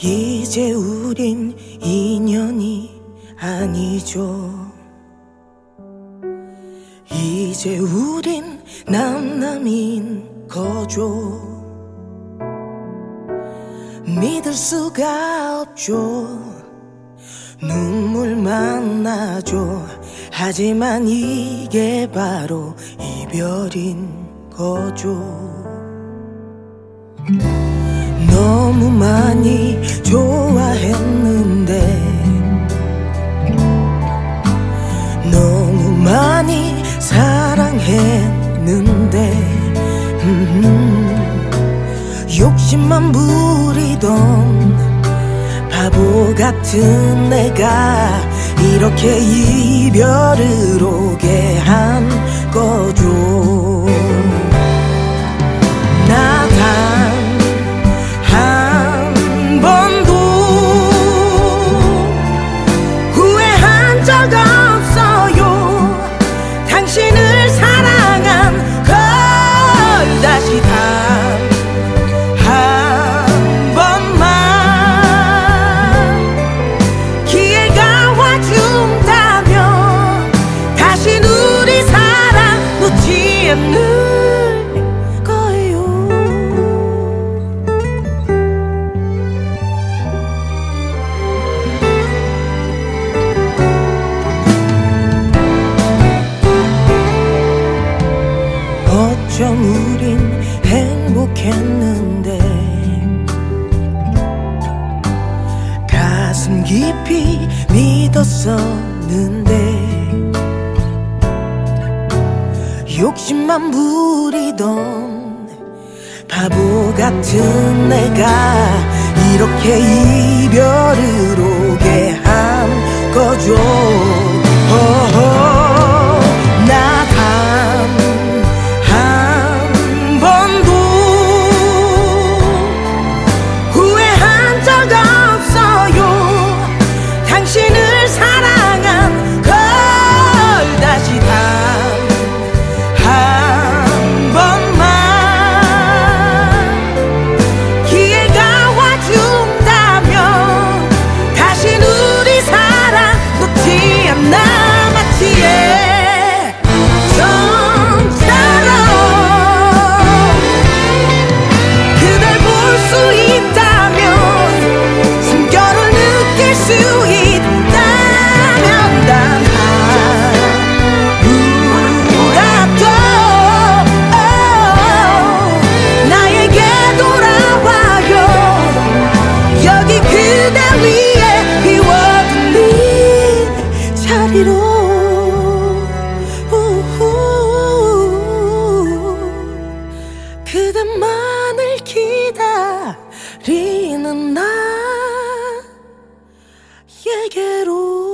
이제 우린 인연이 아니죠. 이제 우린 남남인 거죠. 믿을 수가 없죠. 눈물만 나죠. 하지만 이게 바로 이별인 거죠 많이 좋아했는데 너무 많이 사랑했는데 음, 욕심만 부리던 바보 같은 내가 이렇게 이별을 오게 한 거죠 다시 단 한 번만 기회가 와준다면 다시 우리 사랑 놓지 거예요. 어쩜 우린 행복했는데 가슴 깊이 믿었었는데 욕심만 부리던 바보 같은 내가 이렇게 이별을 오게 한 거죠 비로. 그대만을 기다리는 나에게로.